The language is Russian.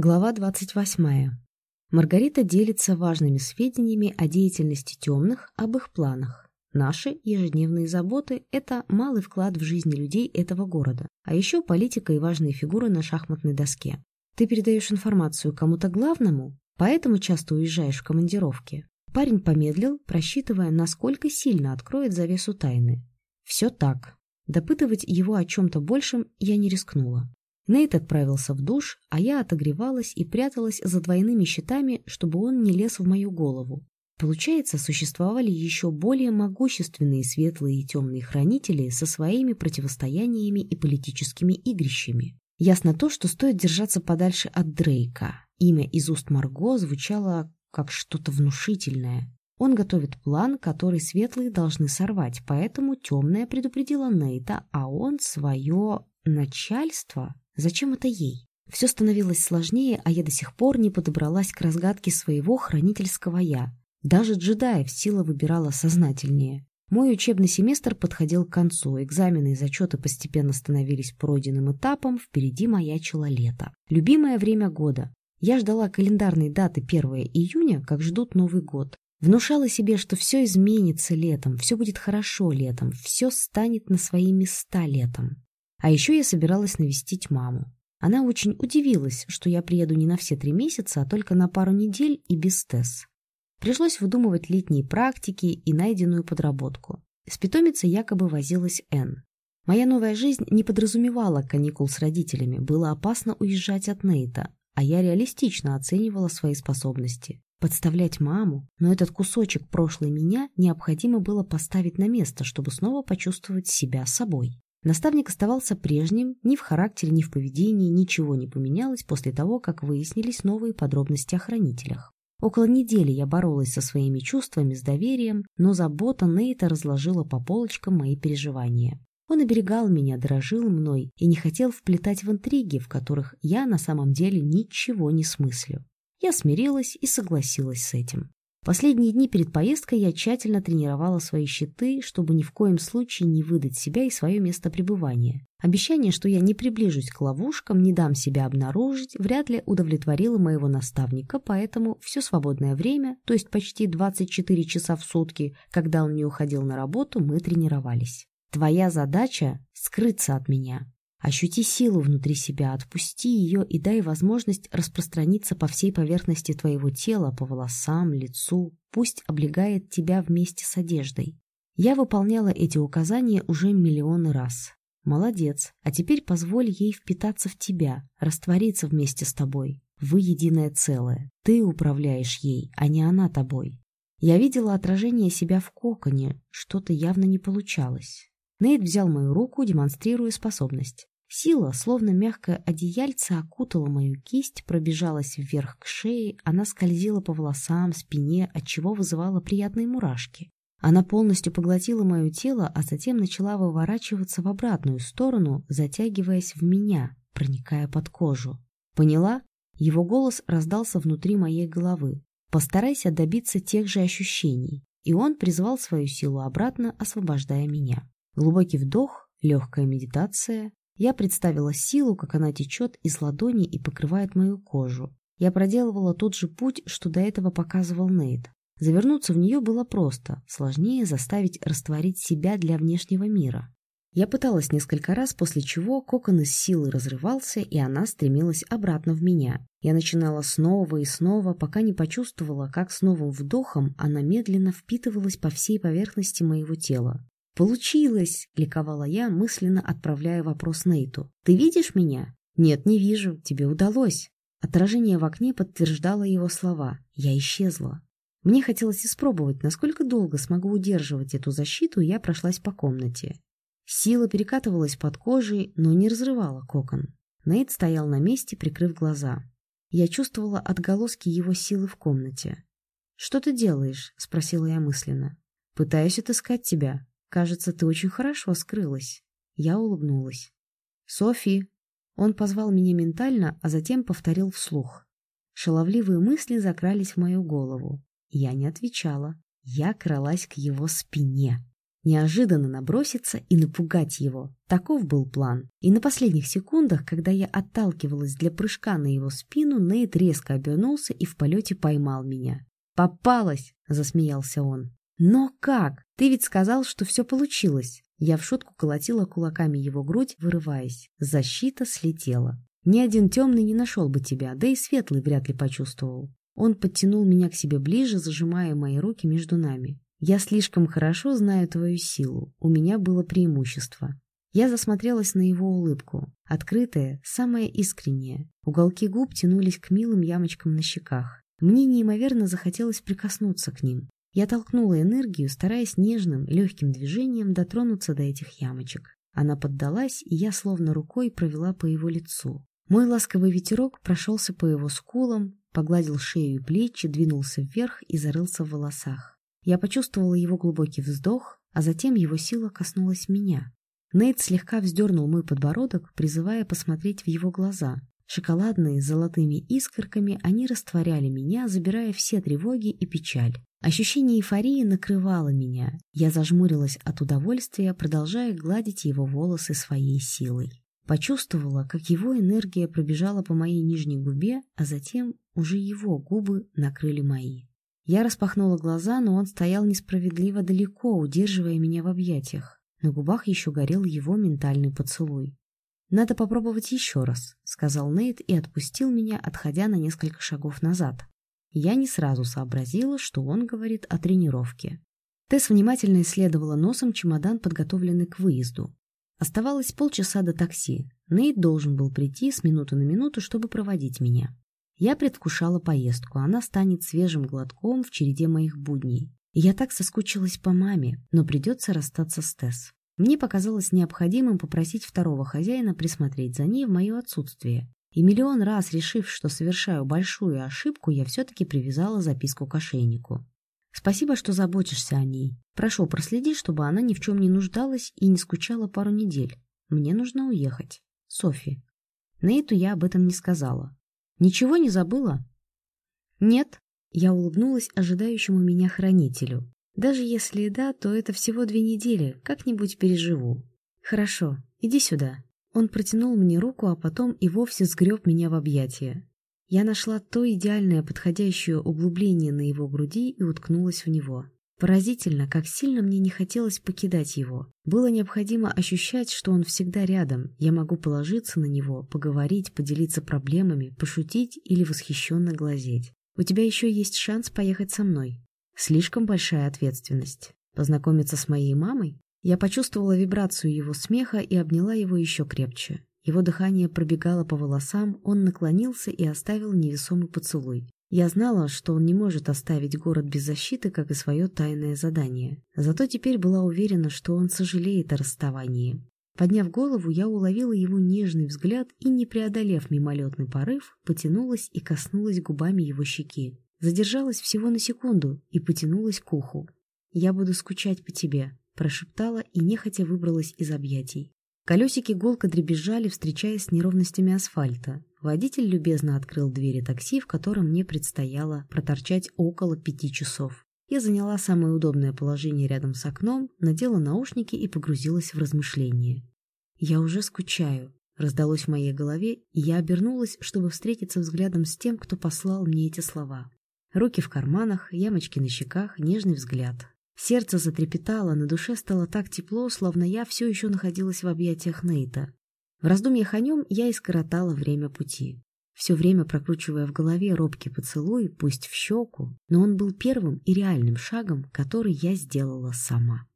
Глава 28. Маргарита делится важными сведениями о деятельности темных, об их планах. Наши ежедневные заботы – это малый вклад в жизнь людей этого города, а еще политика и важные фигуры на шахматной доске. Ты передаешь информацию кому-то главному, поэтому часто уезжаешь в командировки. Парень помедлил, просчитывая, насколько сильно откроет завесу тайны. Все так. Допытывать его о чем-то большем я не рискнула. Нейт отправился в душ, а я отогревалась и пряталась за двойными щитами, чтобы он не лез в мою голову. Получается, существовали еще более могущественные светлые и темные хранители со своими противостояниями и политическими игрищами. Ясно то, что стоит держаться подальше от Дрейка. Имя из уст Марго звучало как что-то внушительное. Он готовит план, который светлые должны сорвать, поэтому темная предупредила Нейта, а он свое начальство Зачем это ей? Все становилось сложнее, а я до сих пор не подобралась к разгадке своего хранительского «я». Даже джедаев сила выбирала сознательнее. Мой учебный семестр подходил к концу, экзамены и зачеты постепенно становились пройденным этапом, впереди маячило лето. Любимое время года. Я ждала календарной даты 1 июня, как ждут Новый год. Внушала себе, что все изменится летом, все будет хорошо летом, все станет на свои места летом. А еще я собиралась навестить маму. Она очень удивилась, что я приеду не на все три месяца, а только на пару недель и без ТЭС. Пришлось выдумывать летние практики и найденную подработку. С питомицей якобы возилась Н. Моя новая жизнь не подразумевала каникул с родителями, было опасно уезжать от Нейта, а я реалистично оценивала свои способности. Подставлять маму, но этот кусочек прошлой меня необходимо было поставить на место, чтобы снова почувствовать себя собой. Наставник оставался прежним, ни в характере, ни в поведении ничего не поменялось после того, как выяснились новые подробности о хранителях. Около недели я боролась со своими чувствами, с доверием, но забота Нейта разложила по полочкам мои переживания. Он оберегал меня, дорожил мной и не хотел вплетать в интриги, в которых я на самом деле ничего не смыслю. Я смирилась и согласилась с этим. Последние дни перед поездкой я тщательно тренировала свои щиты, чтобы ни в коем случае не выдать себя и свое место пребывания. Обещание, что я не приближусь к ловушкам, не дам себя обнаружить, вряд ли удовлетворило моего наставника, поэтому все свободное время, то есть почти 24 часа в сутки, когда он не уходил на работу, мы тренировались. Твоя задача — скрыться от меня, Ощути силу внутри себя, отпусти ее и дай возможность распространиться по всей поверхности твоего тела, по волосам, лицу, пусть облегает тебя вместе с одеждой. Я выполняла эти указания уже миллионы раз. Молодец, а теперь позволь ей впитаться в тебя, раствориться вместе с тобой. Вы единое целое, ты управляешь ей, а не она тобой. Я видела отражение себя в коконе, что-то явно не получалось. Нейт взял мою руку, демонстрируя способность. Сила, словно мягкое одеяльце, окутала мою кисть, пробежалась вверх к шее, она скользила по волосам, спине, отчего вызывала приятные мурашки. Она полностью поглотила мое тело, а затем начала выворачиваться в обратную сторону, затягиваясь в меня, проникая под кожу. Поняла? Его голос раздался внутри моей головы. Постарайся добиться тех же ощущений. И он призвал свою силу обратно, освобождая меня. Глубокий вдох, легкая медитация. Я представила силу, как она течет из ладони и покрывает мою кожу. Я проделывала тот же путь, что до этого показывал Нейт. Завернуться в нее было просто, сложнее заставить растворить себя для внешнего мира. Я пыталась несколько раз, после чего кокон из силы разрывался, и она стремилась обратно в меня. Я начинала снова и снова, пока не почувствовала, как с новым вдохом она медленно впитывалась по всей поверхности моего тела. «Получилось!» — ликовала я, мысленно отправляя вопрос Нейту. «Ты видишь меня?» «Нет, не вижу. Тебе удалось». Отражение в окне подтверждало его слова. Я исчезла. Мне хотелось испробовать, насколько долго смогу удерживать эту защиту, я прошлась по комнате. Сила перекатывалась под кожей, но не разрывала кокон. Нейт стоял на месте, прикрыв глаза. Я чувствовала отголоски его силы в комнате. «Что ты делаешь?» — спросила я мысленно. «Пытаюсь отыскать тебя», Кажется, ты очень хорошо скрылась. Я улыбнулась. Софи. Он позвал меня ментально, а затем повторил вслух. Шаловливые мысли закрались в мою голову. Я не отвечала. Я кралась к его спине. неожиданно наброситься и напугать его. Таков был план. И на последних секундах, когда я отталкивалась для прыжка на его спину, Нейт резко обернулся и в полете поймал меня. «Попалась!» — засмеялся он. «Но как? Ты ведь сказал, что все получилось!» Я в шутку колотила кулаками его грудь, вырываясь. Защита слетела. Ни один темный не нашел бы тебя, да и светлый вряд ли почувствовал. Он подтянул меня к себе ближе, зажимая мои руки между нами. «Я слишком хорошо знаю твою силу. У меня было преимущество». Я засмотрелась на его улыбку. Открытая, самая искренняя. Уголки губ тянулись к милым ямочкам на щеках. Мне неимоверно захотелось прикоснуться к ним. Я толкнула энергию, стараясь нежным, легким движением дотронуться до этих ямочек. Она поддалась, и я словно рукой провела по его лицу. Мой ласковый ветерок прошелся по его скулам, погладил шею и плечи, двинулся вверх и зарылся в волосах. Я почувствовала его глубокий вздох, а затем его сила коснулась меня. Нейт слегка вздернул мой подбородок, призывая посмотреть в его глаза. Шоколадные золотыми искорками они растворяли меня, забирая все тревоги и печаль. Ощущение эйфории накрывало меня. Я зажмурилась от удовольствия, продолжая гладить его волосы своей силой. Почувствовала, как его энергия пробежала по моей нижней губе, а затем уже его губы накрыли мои. Я распахнула глаза, но он стоял несправедливо далеко, удерживая меня в объятиях. На губах еще горел его ментальный поцелуй. «Надо попробовать еще раз», — сказал Нейт и отпустил меня, отходя на несколько шагов назад. Я не сразу сообразила, что он говорит о тренировке. Тесс внимательно исследовала носом чемодан, подготовленный к выезду. Оставалось полчаса до такси. Нейт должен был прийти с минуты на минуту, чтобы проводить меня. Я предвкушала поездку, она станет свежим глотком в череде моих будней. я так соскучилась по маме, но придется расстаться с Тесс. Мне показалось необходимым попросить второго хозяина присмотреть за ней в мое отсутствие. И миллион раз решив, что совершаю большую ошибку, я все-таки привязала записку к ошейнику. Спасибо, что заботишься о ней. Прошу, проследи, чтобы она ни в чем не нуждалась и не скучала пару недель. Мне нужно уехать. Софи. Нейту я об этом не сказала. Ничего не забыла? Нет. Я улыбнулась ожидающему меня хранителю. Даже если да, то это всего две недели, как-нибудь переживу. Хорошо, иди сюда. Он протянул мне руку, а потом и вовсе сгреб меня в объятия. Я нашла то идеальное подходящее углубление на его груди и уткнулась в него. Поразительно, как сильно мне не хотелось покидать его. Было необходимо ощущать, что он всегда рядом. Я могу положиться на него, поговорить, поделиться проблемами, пошутить или восхищенно глазеть. У тебя еще есть шанс поехать со мной. Слишком большая ответственность. Познакомиться с моей мамой? Я почувствовала вибрацию его смеха и обняла его еще крепче. Его дыхание пробегало по волосам, он наклонился и оставил невесомый поцелуй. Я знала, что он не может оставить город без защиты, как и свое тайное задание. Зато теперь была уверена, что он сожалеет о расставании. Подняв голову, я уловила его нежный взгляд и, не преодолев мимолетный порыв, потянулась и коснулась губами его щеки. Задержалась всего на секунду и потянулась к уху. «Я буду скучать по тебе», – прошептала и нехотя выбралась из объятий. Колесики гулко дребезжали, встречаясь с неровностями асфальта. Водитель любезно открыл двери такси, в котором мне предстояло проторчать около пяти часов. Я заняла самое удобное положение рядом с окном, надела наушники и погрузилась в размышления. «Я уже скучаю», — раздалось в моей голове, и я обернулась, чтобы встретиться взглядом с тем, кто послал мне эти слова. Руки в карманах, ямочки на щеках, нежный взгляд. Сердце затрепетало, на душе стало так тепло, словно я все еще находилась в объятиях Нейта. В раздумьях о нем я искоротала время пути. Все время прокручивая в голове робкий поцелуй, пусть в щеку, но он был первым и реальным шагом, который я сделала сама.